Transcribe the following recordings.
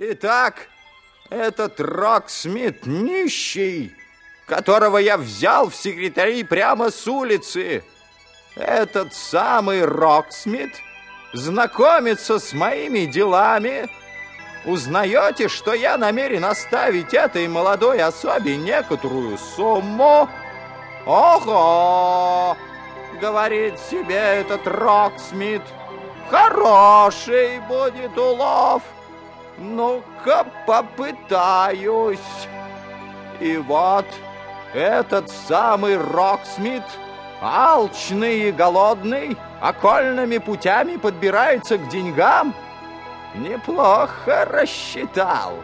Итак, этот Роксмит нищий, которого я взял в секретари прямо с улицы. Этот самый Роксмит знакомится с моими делами. Узнает, что я намерен оставить этой молодой особе некоторую сумму? Ого! Говорит себе этот Роксмит. Хороший будет улов. Ну-ка попытаюсь. И вот этот самый Роксмит, алчный и голодный, окольными путями подбирается к деньгам. Неплохо рассчитал.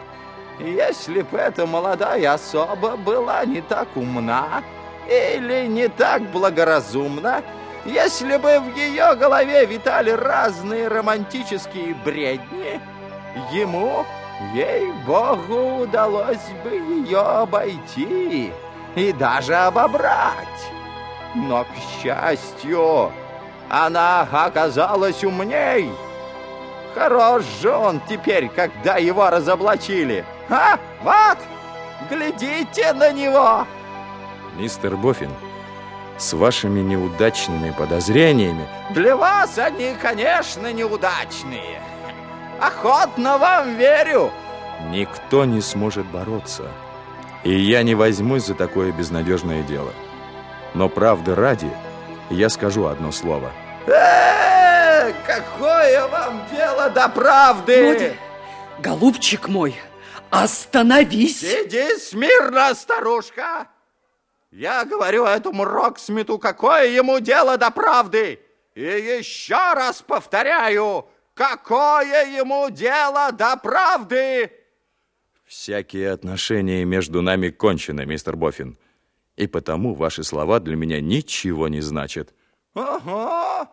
Если бы эта молодая особа была не так умна или не так благоразумна, если бы в ее голове витали разные романтические бредни, ему, ей-богу, удалось бы ее обойти и даже обобрать. Но, к счастью, она оказалась умней. Хорош же он теперь, когда его разоблачили. А, вот, глядите на него. Мистер Боффин, с вашими неудачными подозрениями... Для вас они, конечно, неудачные. Охотно вам верю. Никто не сможет бороться. И я не возьмусь за такое безнадежное дело. Но правды ради, я скажу одно слово. Э, какое вам дело до правды? Моди, голубчик мой, остановись. Сиди смирно, старушка. Я говорю этому Роксмиту, какое ему дело до правды. И еще раз повторяю, какое ему дело до правды. Всякие отношения между нами кончены, мистер Боффин. И потому ваши слова для меня ничего не значат. Ага,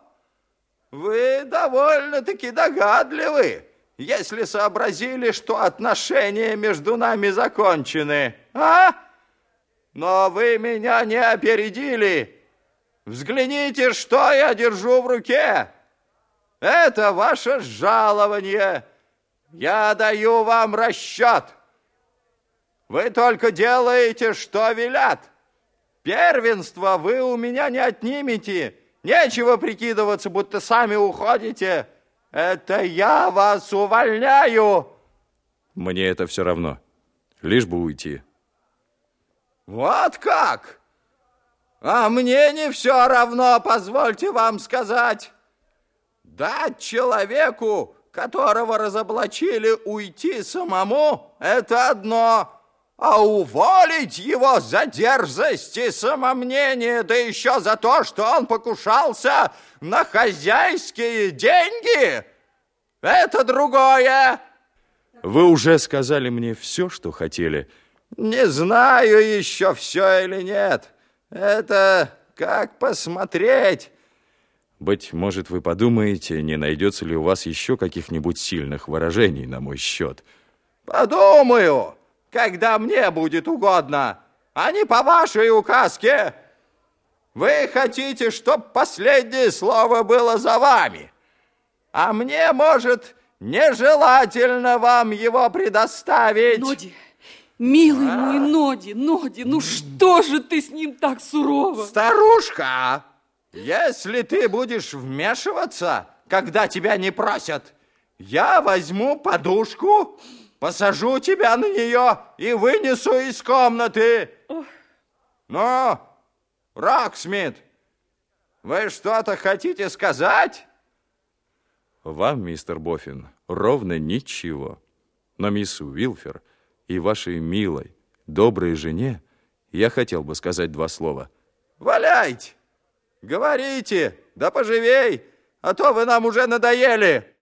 вы довольно-таки догадливы, если сообразили, что отношения между нами закончены, а? Но вы меня не опередили. Взгляните, что я держу в руке. Это ваше жалование. Я даю вам расчет. Вы только делаете, что велят. Первенство вы у меня не отнимете. Нечего прикидываться, будто сами уходите. Это я вас увольняю. Мне это все равно. Лишь бы уйти. Вот как? А мне не все равно, позвольте вам сказать. Дать человеку, которого разоблачили, уйти самому, это одно. А уволить его за дерзость и самомнение, да еще за то, что он покушался на хозяйские деньги, это другое. Вы уже сказали мне все, что хотели, — не знаю еще все или нет. Это как посмотреть. Быть может, вы подумаете, не найдется ли у вас еще каких-нибудь сильных выражений на мой счет. Подумаю, когда мне будет угодно, а не по вашей указке. Вы хотите, чтобы последнее слово было за вами, а мне, может, нежелательно вам его предоставить. Ноди, Милый а? мой Ноди, Ноди, ну что же ты с ним так сурово? Старушка, если ты будешь вмешиваться, когда тебя не просят, я возьму подушку, посажу тебя на нее и вынесу из комнаты. Ох. Ну, Роксмит, вы что-то хотите сказать? Вам, мистер Боффин, ровно ничего. Но мисс Уилфер и вашей милой, доброй жене я хотел бы сказать два слова. Валяйте! Говорите, да поживей, а то вы нам уже надоели.